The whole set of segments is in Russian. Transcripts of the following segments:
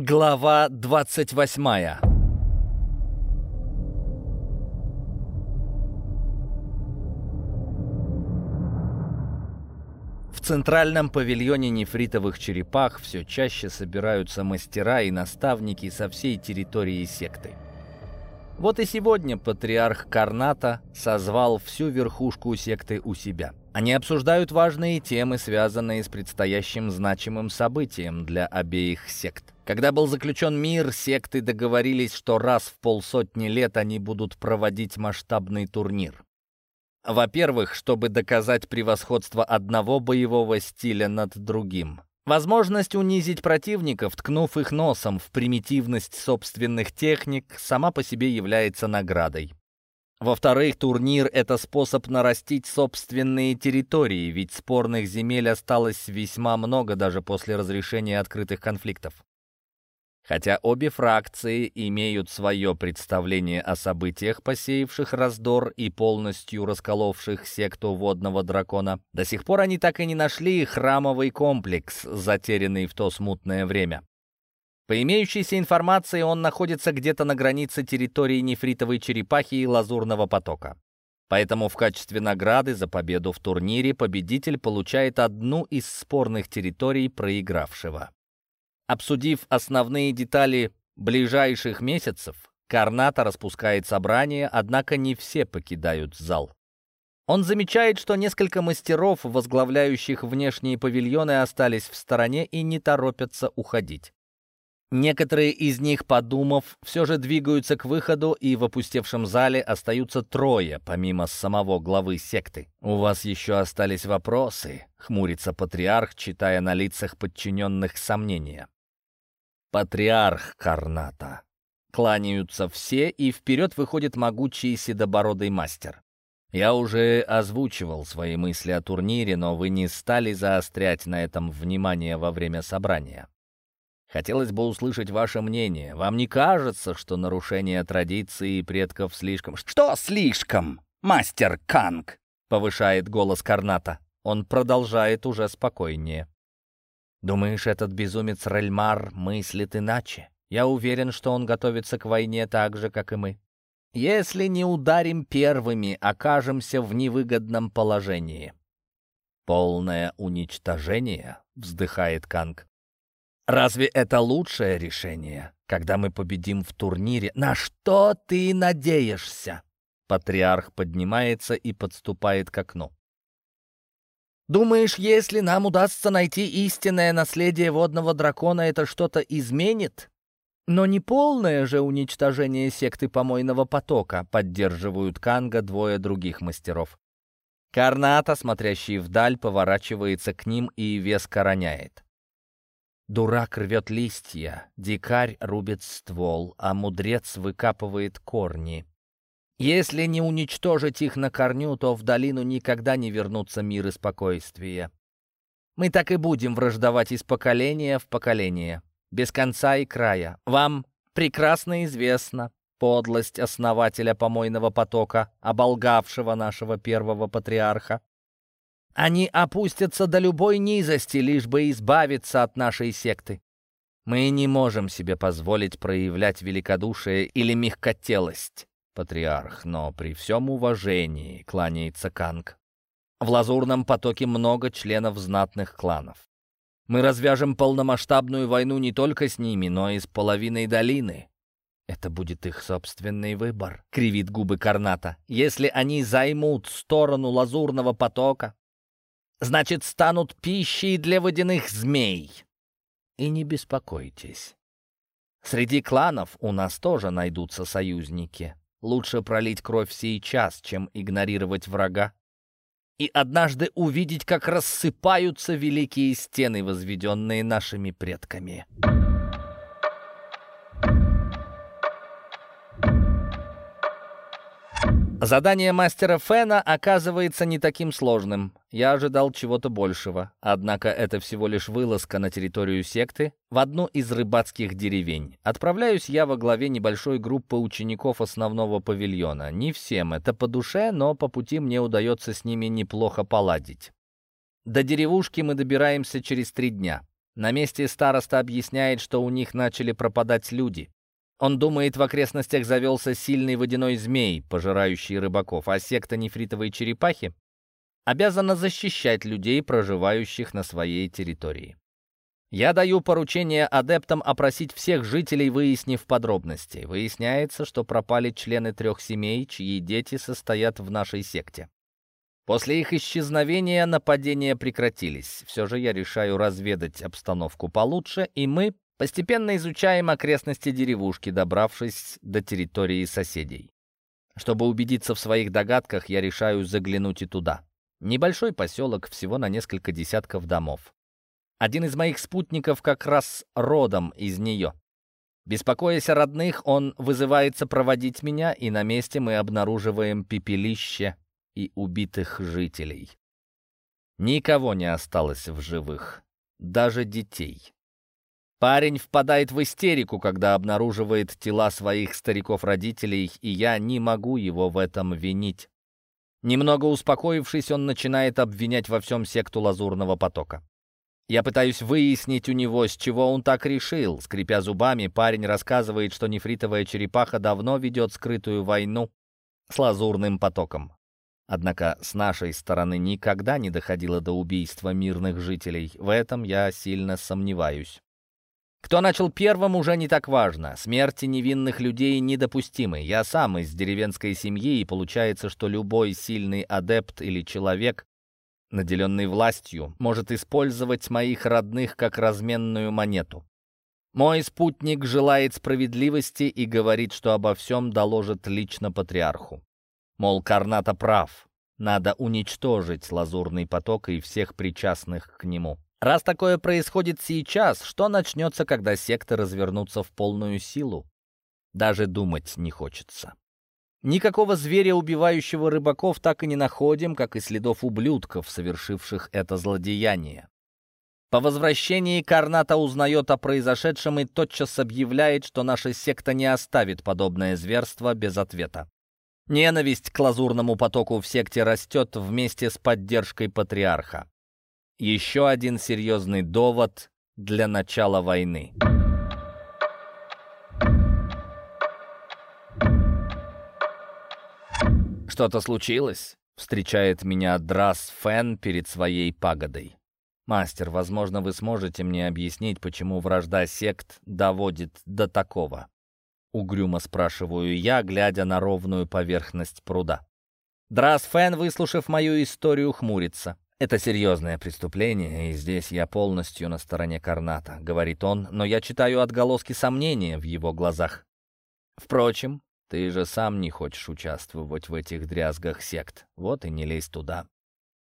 Глава 28 В центральном павильоне нефритовых черепах все чаще собираются мастера и наставники со всей территории секты. Вот и сегодня патриарх Карната созвал всю верхушку секты у себя. Они обсуждают важные темы, связанные с предстоящим значимым событием для обеих сект. Когда был заключен мир, секты договорились, что раз в полсотни лет они будут проводить масштабный турнир. Во-первых, чтобы доказать превосходство одного боевого стиля над другим. Возможность унизить противников, ткнув их носом в примитивность собственных техник, сама по себе является наградой. Во-вторых, турнир — это способ нарастить собственные территории, ведь спорных земель осталось весьма много даже после разрешения открытых конфликтов. Хотя обе фракции имеют свое представление о событиях, посеявших раздор и полностью расколовших секту водного дракона, до сих пор они так и не нашли храмовый комплекс, затерянный в то смутное время. По имеющейся информации, он находится где-то на границе территории нефритовой черепахи и лазурного потока. Поэтому в качестве награды за победу в турнире победитель получает одну из спорных территорий проигравшего. Обсудив основные детали ближайших месяцев, Карната распускает собрание, однако не все покидают зал. Он замечает, что несколько мастеров, возглавляющих внешние павильоны, остались в стороне и не торопятся уходить. Некоторые из них, подумав, все же двигаются к выходу, и в опустевшем зале остаются трое, помимо самого главы секты. «У вас еще остались вопросы?» — хмурится патриарх, читая на лицах подчиненных сомнения патриарх Карната. Кланяются все, и вперед выходит могучий седобородый мастер. Я уже озвучивал свои мысли о турнире, но вы не стали заострять на этом внимание во время собрания. Хотелось бы услышать ваше мнение. Вам не кажется, что нарушение традиции предков слишком... «Что слишком, мастер Канг?» — повышает голос Карната. Он продолжает уже спокойнее. Думаешь, этот безумец Рельмар мыслит иначе? Я уверен, что он готовится к войне так же, как и мы. Если не ударим первыми, окажемся в невыгодном положении. Полное уничтожение, вздыхает Канг. Разве это лучшее решение, когда мы победим в турнире? На что ты надеешься? Патриарх поднимается и подступает к окну. Думаешь, если нам удастся найти истинное наследие водного дракона, это что-то изменит? Но не полное же уничтожение секты помойного потока, поддерживают Канга двое других мастеров. Карната, смотрящий вдаль, поворачивается к ним и веско роняет. Дурак рвет листья, дикарь рубит ствол, а мудрец выкапывает корни. Если не уничтожить их на корню, то в долину никогда не вернутся мир и спокойствие. Мы так и будем враждовать из поколения в поколение, без конца и края. Вам прекрасно известно подлость основателя помойного потока, оболгавшего нашего первого патриарха. Они опустятся до любой низости, лишь бы избавиться от нашей секты. Мы не можем себе позволить проявлять великодушие или мягкотелость патриарх, но при всем уважении кланяется Канг. В лазурном потоке много членов знатных кланов. Мы развяжем полномасштабную войну не только с ними, но и с половиной долины. Это будет их собственный выбор, кривит губы Карната. Если они займут сторону лазурного потока, значит, станут пищей для водяных змей. И не беспокойтесь. Среди кланов у нас тоже найдутся союзники. Лучше пролить кровь сейчас, чем игнорировать врага. И однажды увидеть, как рассыпаются великие стены, возведенные нашими предками. Задание мастера Фена оказывается не таким сложным. Я ожидал чего-то большего. Однако это всего лишь вылазка на территорию секты в одну из рыбацких деревень. Отправляюсь я во главе небольшой группы учеников основного павильона. Не всем это по душе, но по пути мне удается с ними неплохо поладить. До деревушки мы добираемся через три дня. На месте староста объясняет, что у них начали пропадать люди. Он думает, в окрестностях завелся сильный водяной змей, пожирающий рыбаков, а секта нефритовой черепахи обязана защищать людей, проживающих на своей территории. Я даю поручение адептам опросить всех жителей, выяснив подробности. Выясняется, что пропали члены трех семей, чьи дети состоят в нашей секте. После их исчезновения нападения прекратились. Все же я решаю разведать обстановку получше, и мы постепенно изучаем окрестности деревушки, добравшись до территории соседей. Чтобы убедиться в своих догадках, я решаю заглянуть и туда. Небольшой поселок, всего на несколько десятков домов. Один из моих спутников как раз родом из нее. Беспокоясь о родных, он вызывается проводить меня, и на месте мы обнаруживаем пепелище и убитых жителей. Никого не осталось в живых, даже детей. Парень впадает в истерику, когда обнаруживает тела своих стариков-родителей, и я не могу его в этом винить. Немного успокоившись, он начинает обвинять во всем секту Лазурного потока. Я пытаюсь выяснить у него, с чего он так решил. Скрипя зубами, парень рассказывает, что нефритовая черепаха давно ведет скрытую войну с лазурным потоком. Однако с нашей стороны никогда не доходило до убийства мирных жителей. В этом я сильно сомневаюсь. Кто начал первым, уже не так важно. Смерти невинных людей недопустимы. Я сам из деревенской семьи, и получается, что любой сильный адепт или человек, наделенный властью, может использовать моих родных как разменную монету. Мой спутник желает справедливости и говорит, что обо всем доложит лично патриарху. Мол, Карната прав, надо уничтожить лазурный поток и всех причастных к нему. Раз такое происходит сейчас, что начнется, когда секты развернутся в полную силу? Даже думать не хочется. Никакого зверя, убивающего рыбаков, так и не находим, как и следов ублюдков, совершивших это злодеяние. По возвращении Карната узнает о произошедшем и тотчас объявляет, что наша секта не оставит подобное зверство без ответа. Ненависть к лазурному потоку в секте растет вместе с поддержкой патриарха. Еще один серьезный довод для начала войны. «Что-то случилось?» — встречает меня Драс Фен перед своей пагодой. «Мастер, возможно, вы сможете мне объяснить, почему вражда сект доводит до такого?» Угрюмо спрашиваю я, глядя на ровную поверхность пруда. Драс Фен, выслушав мою историю, хмурится. «Это серьезное преступление, и здесь я полностью на стороне Карната», — говорит он, но я читаю отголоски сомнения в его глазах. Впрочем, ты же сам не хочешь участвовать в этих дрязгах сект. Вот и не лезь туда.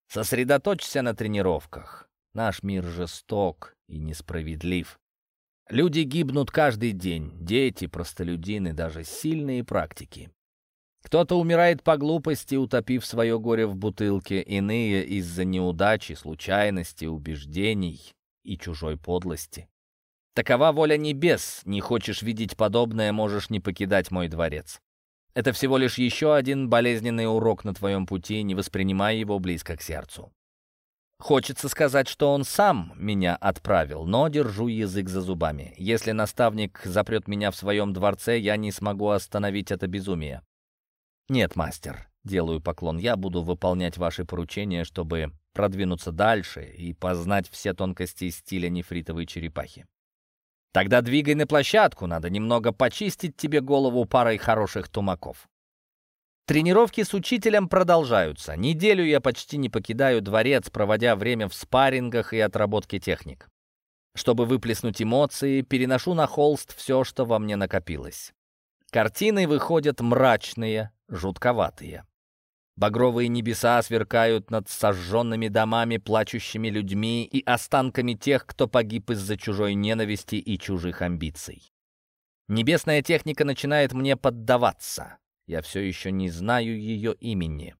Сосредоточься на тренировках. Наш мир жесток и несправедлив. Люди гибнут каждый день. Дети, простолюдины, даже сильные практики. Кто-то умирает по глупости, утопив свое горе в бутылке, иные из-за неудачи, случайности, убеждений и чужой подлости. Такова воля небес. Не хочешь видеть подобное, можешь не покидать мой дворец. Это всего лишь еще один болезненный урок на твоем пути, не воспринимай его близко к сердцу. Хочется сказать, что он сам меня отправил, но держу язык за зубами. Если наставник запрет меня в своем дворце, я не смогу остановить это безумие. Нет, мастер, делаю поклон, я буду выполнять ваши поручения, чтобы продвинуться дальше и познать все тонкости стиля нефритовой черепахи. Тогда двигай на площадку, надо немного почистить тебе голову парой хороших тумаков. Тренировки с учителем продолжаются. Неделю я почти не покидаю дворец, проводя время в спаррингах и отработке техник. Чтобы выплеснуть эмоции, переношу на холст все, что во мне накопилось. Картины выходят мрачные, жутковатые. Багровые небеса сверкают над сожженными домами, плачущими людьми и останками тех, кто погиб из-за чужой ненависти и чужих амбиций. Небесная техника начинает мне поддаваться. Я все еще не знаю ее имени.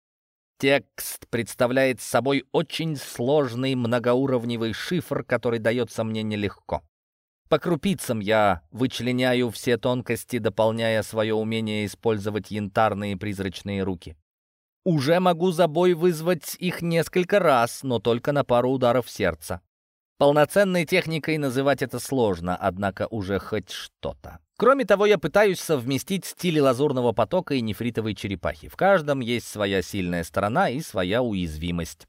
Текст представляет собой очень сложный многоуровневый шифр, который дается мне нелегко. По крупицам я вычленяю все тонкости, дополняя свое умение использовать янтарные призрачные руки. Уже могу за бой вызвать их несколько раз, но только на пару ударов сердца. Полноценной техникой называть это сложно, однако уже хоть что-то. Кроме того, я пытаюсь совместить стили лазурного потока и нефритовой черепахи. В каждом есть своя сильная сторона и своя уязвимость.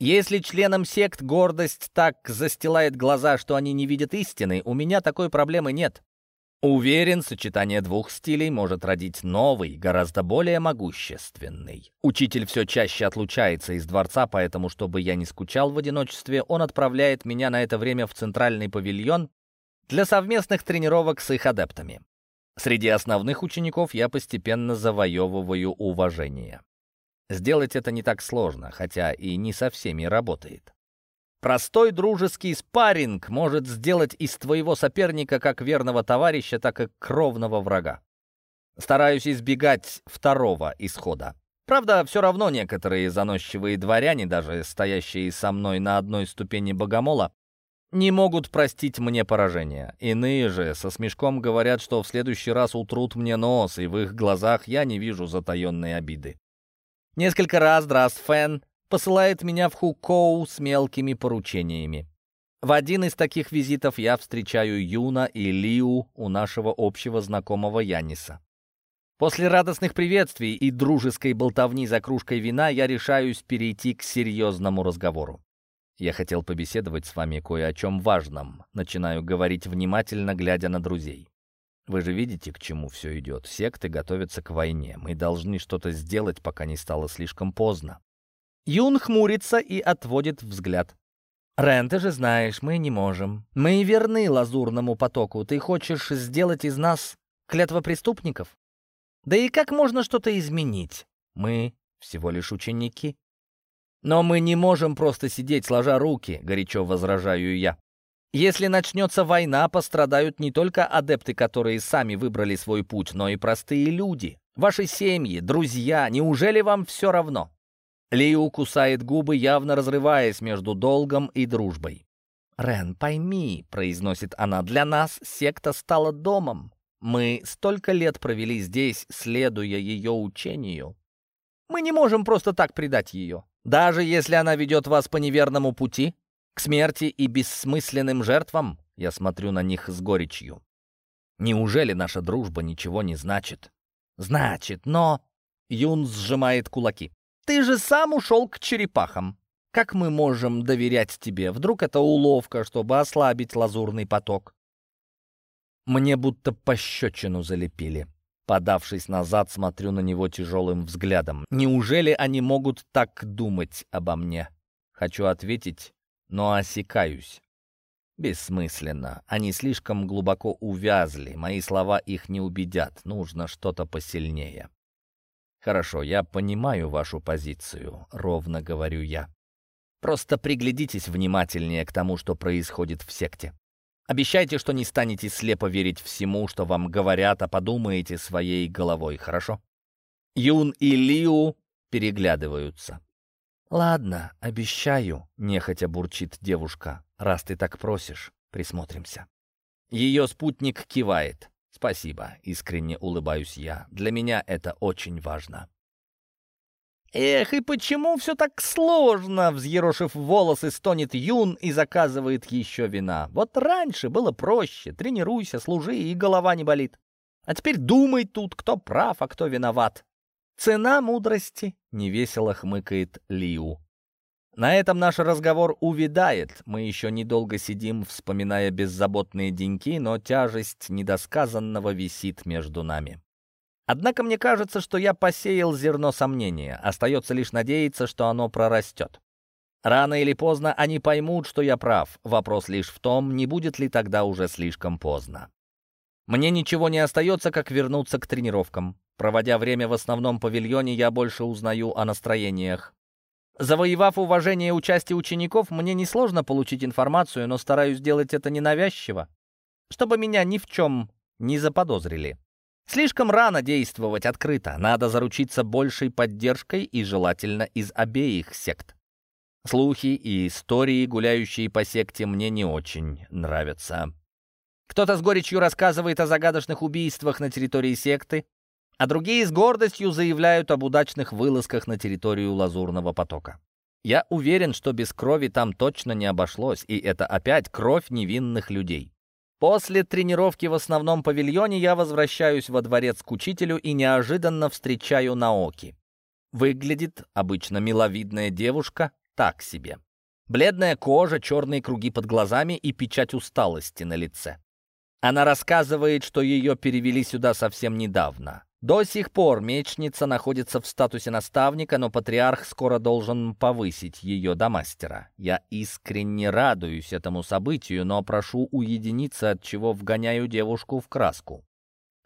Если членам сект гордость так застилает глаза, что они не видят истины, у меня такой проблемы нет. Уверен, сочетание двух стилей может родить новый, гораздо более могущественный. Учитель все чаще отлучается из дворца, поэтому, чтобы я не скучал в одиночестве, он отправляет меня на это время в центральный павильон для совместных тренировок с их адептами. Среди основных учеников я постепенно завоевываю уважение. Сделать это не так сложно, хотя и не со всеми работает. Простой дружеский спарринг может сделать из твоего соперника как верного товарища, так и кровного врага. Стараюсь избегать второго исхода. Правда, все равно некоторые заносчивые дворяне, даже стоящие со мной на одной ступени богомола, не могут простить мне поражение. Иные же со смешком говорят, что в следующий раз утрут мне нос, и в их глазах я не вижу затаенной обиды. Несколько раз Драст Фен посылает меня в Хукоу с мелкими поручениями. В один из таких визитов я встречаю Юна и Лиу у нашего общего знакомого Яниса. После радостных приветствий и дружеской болтовни за кружкой вина я решаюсь перейти к серьезному разговору. Я хотел побеседовать с вами кое о чем важном. Начинаю говорить внимательно, глядя на друзей. Вы же видите, к чему все идет. Секты готовятся к войне. Мы должны что-то сделать, пока не стало слишком поздно. Юн хмурится и отводит взгляд. «Рен, ты же знаешь, мы не можем. Мы верны лазурному потоку. Ты хочешь сделать из нас клятвопреступников? Да и как можно что-то изменить? Мы всего лишь ученики». «Но мы не можем просто сидеть, сложа руки», — горячо возражаю я. «Если начнется война, пострадают не только адепты, которые сами выбрали свой путь, но и простые люди, ваши семьи, друзья. Неужели вам все равно?» Лиу кусает губы, явно разрываясь между долгом и дружбой. «Рен, пойми», — произносит она, — «для нас секта стала домом. Мы столько лет провели здесь, следуя ее учению. Мы не можем просто так предать ее. Даже если она ведет вас по неверному пути, к смерти и бессмысленным жертвам, я смотрю на них с горечью. Неужели наша дружба ничего не значит? Значит, но... Юн сжимает кулаки. Ты же сам ушел к черепахам. Как мы можем доверять тебе? Вдруг это уловка, чтобы ослабить лазурный поток? Мне будто пощечину залепили. Подавшись назад, смотрю на него тяжелым взглядом. Неужели они могут так думать обо мне? Хочу ответить, но осекаюсь. Бессмысленно. Они слишком глубоко увязли. Мои слова их не убедят. Нужно что-то посильнее. «Хорошо, я понимаю вашу позицию», — ровно говорю я. «Просто приглядитесь внимательнее к тому, что происходит в секте. Обещайте, что не станете слепо верить всему, что вам говорят, а подумаете своей головой, хорошо?» Юн и Лиу переглядываются. «Ладно, обещаю», — нехотя бурчит девушка. «Раз ты так просишь, присмотримся». Ее спутник кивает. «Спасибо», — искренне улыбаюсь я. «Для меня это очень важно». «Эх, и почему все так сложно?» Взъерошив волосы, стонет Юн и заказывает еще вина. «Вот раньше было проще. Тренируйся, служи, и голова не болит. А теперь думай тут, кто прав, а кто виноват. Цена мудрости», — невесело хмыкает Лиу. На этом наш разговор увядает. Мы еще недолго сидим, вспоминая беззаботные деньки, но тяжесть недосказанного висит между нами. Однако мне кажется, что я посеял зерно сомнения. Остается лишь надеяться, что оно прорастет. Рано или поздно они поймут, что я прав. Вопрос лишь в том, не будет ли тогда уже слишком поздно. Мне ничего не остается, как вернуться к тренировкам. Проводя время в основном павильоне, я больше узнаю о настроениях. Завоевав уважение у части учеников, мне несложно получить информацию, но стараюсь делать это ненавязчиво, чтобы меня ни в чем не заподозрили. Слишком рано действовать открыто, надо заручиться большей поддержкой и желательно из обеих сект. Слухи и истории, гуляющие по секте, мне не очень нравятся. Кто-то с горечью рассказывает о загадочных убийствах на территории секты, а другие с гордостью заявляют об удачных вылазках на территорию Лазурного потока. Я уверен, что без крови там точно не обошлось, и это опять кровь невинных людей. После тренировки в основном павильоне я возвращаюсь во дворец к учителю и неожиданно встречаю Наоки. Выглядит обычно миловидная девушка так себе. Бледная кожа, черные круги под глазами и печать усталости на лице. Она рассказывает, что ее перевели сюда совсем недавно. До сих пор мечница находится в статусе наставника, но патриарх скоро должен повысить ее до мастера. Я искренне радуюсь этому событию, но прошу уединиться, от чего вгоняю девушку в краску.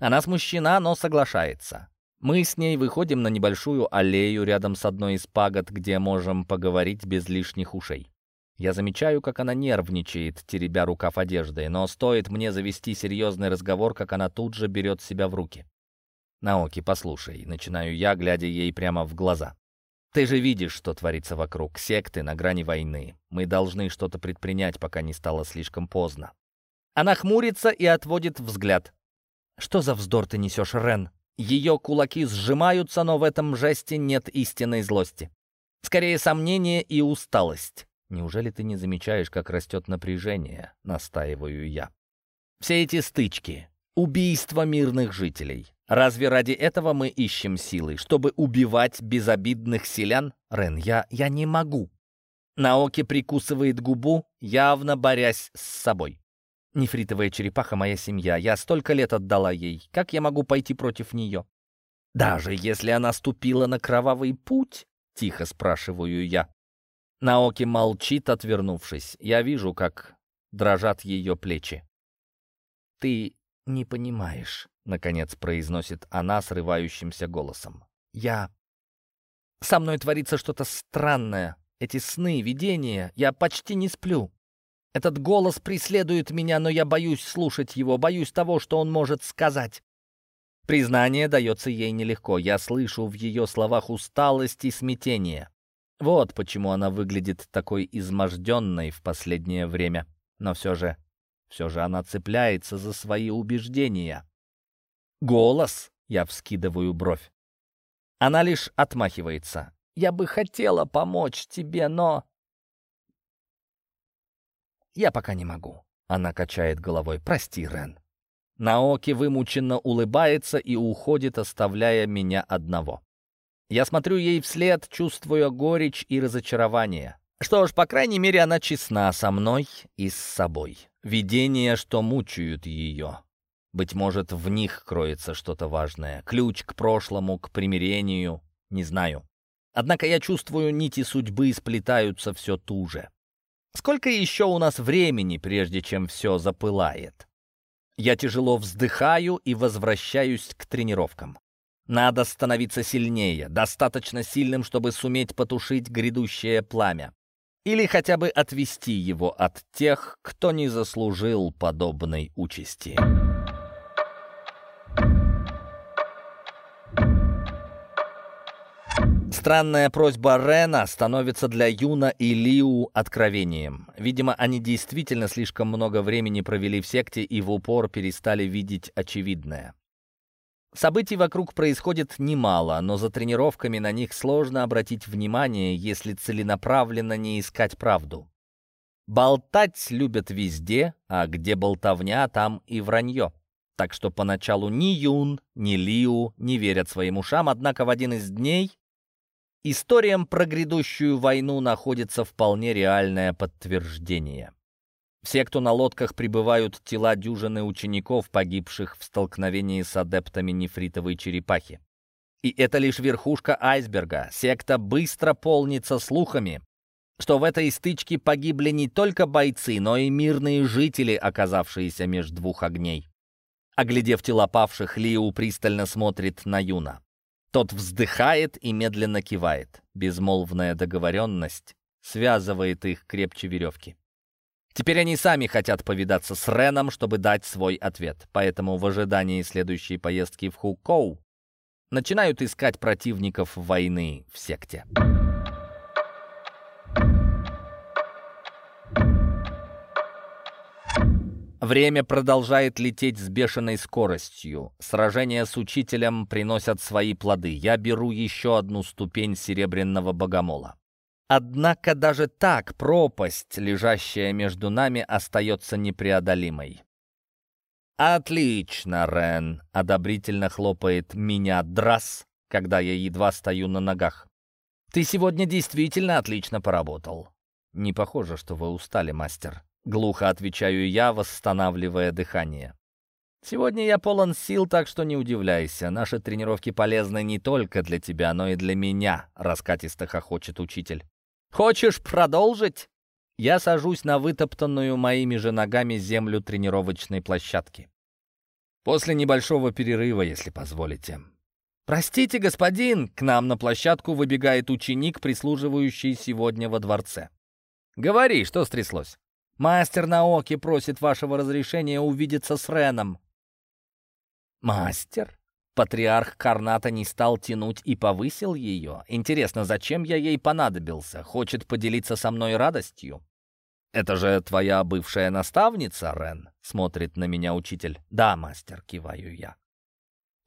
Она смущена, но соглашается. Мы с ней выходим на небольшую аллею рядом с одной из пагод, где можем поговорить без лишних ушей. Я замечаю, как она нервничает, теребя рукав одежды, но стоит мне завести серьезный разговор, как она тут же берет себя в руки. «Наоки, послушай», — начинаю я, глядя ей прямо в глаза. «Ты же видишь, что творится вокруг. Секты на грани войны. Мы должны что-то предпринять, пока не стало слишком поздно». Она хмурится и отводит взгляд. «Что за вздор ты несешь, Рен?» Ее кулаки сжимаются, но в этом жесте нет истинной злости. Скорее, сомнение и усталость. «Неужели ты не замечаешь, как растет напряжение?» — настаиваю я. «Все эти стычки, убийства мирных жителей, Разве ради этого мы ищем силы, чтобы убивать безобидных селян? Рен, я, я не могу. Наоки прикусывает губу, явно борясь с собой. Нефритовая черепаха — моя семья. Я столько лет отдала ей. Как я могу пойти против нее? Даже если она ступила на кровавый путь? Тихо спрашиваю я. Наоки молчит, отвернувшись. Я вижу, как дрожат ее плечи. «Ты не понимаешь», наконец произносит она срывающимся голосом. «Я... Со мной творится что-то странное. Эти сны, видения. Я почти не сплю. Этот голос преследует меня, но я боюсь слушать его, боюсь того, что он может сказать». Признание дается ей нелегко. Я слышу в ее словах усталость и смятение. Вот почему она выглядит такой изможденной в последнее время. Но все же, все же она цепляется за свои убеждения. «Голос?» — я вскидываю бровь. Она лишь отмахивается. «Я бы хотела помочь тебе, но...» «Я пока не могу», — она качает головой. «Прости, Рен». Наоки вымученно улыбается и уходит, оставляя меня одного. Я смотрю ей вслед, чувствуя горечь и разочарование. Что ж, по крайней мере, она честна со мной и с собой. Видения, что мучают ее. Быть может, в них кроется что-то важное. Ключ к прошлому, к примирению. Не знаю. Однако я чувствую, нити судьбы сплетаются все туже. Сколько еще у нас времени, прежде чем все запылает? Я тяжело вздыхаю и возвращаюсь к тренировкам. Надо становиться сильнее, достаточно сильным, чтобы суметь потушить грядущее пламя. Или хотя бы отвести его от тех, кто не заслужил подобной участи. Странная просьба Рена становится для Юна и Лиу откровением. Видимо, они действительно слишком много времени провели в секте и в упор перестали видеть очевидное. Событий вокруг происходит немало, но за тренировками на них сложно обратить внимание, если целенаправленно не искать правду. Болтать любят везде, а где болтовня, там и вранье. Так что поначалу ни Юн, ни Лиу не верят своим ушам, однако в один из дней Историям про грядущую войну находится вполне реальное подтверждение. Все, кто на лодках прибывают тела дюжины учеников, погибших в столкновении с адептами нефритовой черепахи. И это лишь верхушка айсберга. Секта быстро полнится слухами, что в этой стычке погибли не только бойцы, но и мирные жители, оказавшиеся между двух огней. Оглядев тела павших, Лиу пристально смотрит на Юна. Тот вздыхает и медленно кивает. Безмолвная договоренность связывает их крепче веревки. Теперь они сами хотят повидаться с Реном, чтобы дать свой ответ. Поэтому в ожидании следующей поездки в Хукоу начинают искать противников войны в секте. Время продолжает лететь с бешеной скоростью. Сражения с учителем приносят свои плоды. Я беру еще одну ступень серебряного богомола. Однако даже так пропасть, лежащая между нами, остается непреодолимой. «Отлично, Рен!» — одобрительно хлопает меня Драс, когда я едва стою на ногах. «Ты сегодня действительно отлично поработал». «Не похоже, что вы устали, мастер», — глухо отвечаю я, восстанавливая дыхание. «Сегодня я полон сил, так что не удивляйся. Наши тренировки полезны не только для тебя, но и для меня», — раскатисто хохочет учитель. «Хочешь продолжить?» Я сажусь на вытоптанную моими же ногами землю тренировочной площадки. После небольшого перерыва, если позволите. «Простите, господин!» — к нам на площадку выбегает ученик, прислуживающий сегодня во дворце. «Говори, что стряслось?» «Мастер Наоки просит вашего разрешения увидеться с Реном». «Мастер?» Патриарх Карната не стал тянуть и повысил ее. Интересно, зачем я ей понадобился? Хочет поделиться со мной радостью? «Это же твоя бывшая наставница, Рен?» — смотрит на меня учитель. «Да, мастер», — киваю я.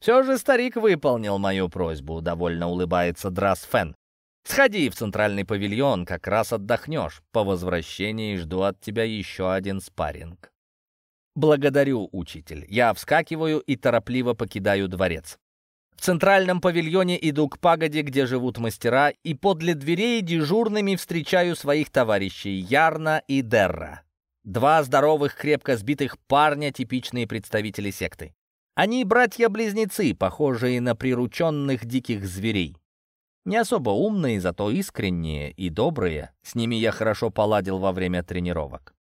«Все же старик выполнил мою просьбу», — довольно улыбается Драс Фен. «Сходи в центральный павильон, как раз отдохнешь. По возвращении жду от тебя еще один спарринг». «Благодарю, учитель. Я вскакиваю и торопливо покидаю дворец. В центральном павильоне иду к пагоде, где живут мастера, и подле дверей дежурными встречаю своих товарищей Ярна и Дерра. Два здоровых, крепко сбитых парня, типичные представители секты. Они братья-близнецы, похожие на прирученных диких зверей. Не особо умные, зато искренние и добрые. С ними я хорошо поладил во время тренировок.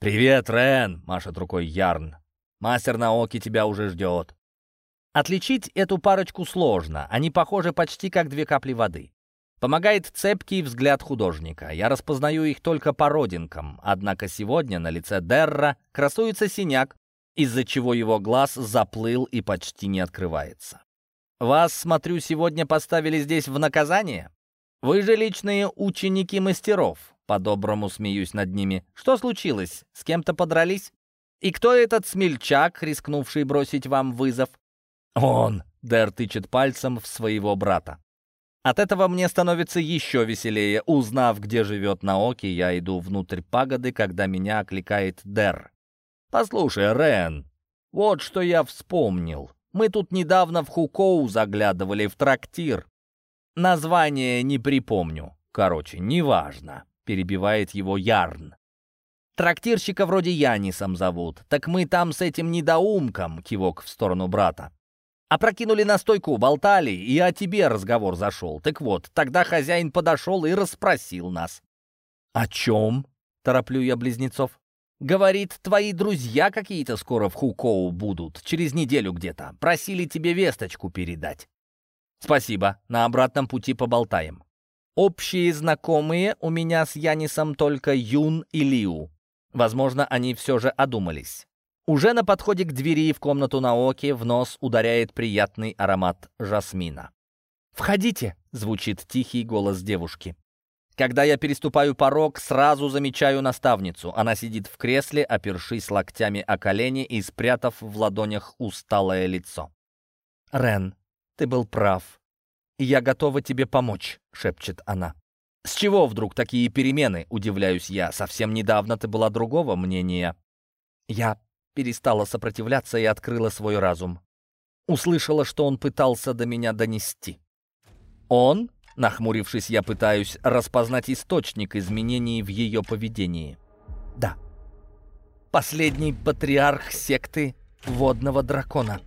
«Привет, Рен!» — машет рукой Ярн. «Мастер Наоки тебя уже ждет». Отличить эту парочку сложно, они похожи почти как две капли воды. Помогает цепкий взгляд художника. Я распознаю их только по родинкам, однако сегодня на лице Дерра красуется синяк, из-за чего его глаз заплыл и почти не открывается. «Вас, смотрю, сегодня поставили здесь в наказание? Вы же личные ученики мастеров. По-доброму смеюсь над ними. Что случилось? С кем-то подрались? И кто этот смельчак, рискнувший бросить вам вызов? Он, Дэр тычет пальцем в своего брата. От этого мне становится еще веселее. Узнав, где живет Наоки, я иду внутрь пагоды, когда меня окликает Дэр. «Послушай, Рен, вот что я вспомнил. Мы тут недавно в Хукоу заглядывали в трактир. Название не припомню. Короче, неважно перебивает его Ярн. «Трактирщика вроде Янисом зовут. Так мы там с этим недоумком», — кивок в сторону брата. Опрокинули на стойку, болтали, и о тебе разговор зашел. Так вот, тогда хозяин подошел и расспросил нас. «О чем?» — тороплю я близнецов. «Говорит, твои друзья какие-то скоро в Хукоу будут, через неделю где-то. Просили тебе весточку передать». «Спасибо, на обратном пути поболтаем». Общие знакомые у меня с Янисом только Юн и Лиу. Возможно, они все же одумались. Уже на подходе к двери в комнату Наоки в нос ударяет приятный аромат жасмина. «Входите!» — звучит тихий голос девушки. Когда я переступаю порог, сразу замечаю наставницу. Она сидит в кресле, опершись локтями о колени и спрятав в ладонях усталое лицо. «Рен, ты был прав. «Я готова тебе помочь», — шепчет она. «С чего вдруг такие перемены?» — удивляюсь я. «Совсем недавно ты была другого мнения». Я перестала сопротивляться и открыла свой разум. Услышала, что он пытался до меня донести. «Он?» — нахмурившись, я пытаюсь распознать источник изменений в ее поведении. «Да. Последний патриарх секты водного дракона».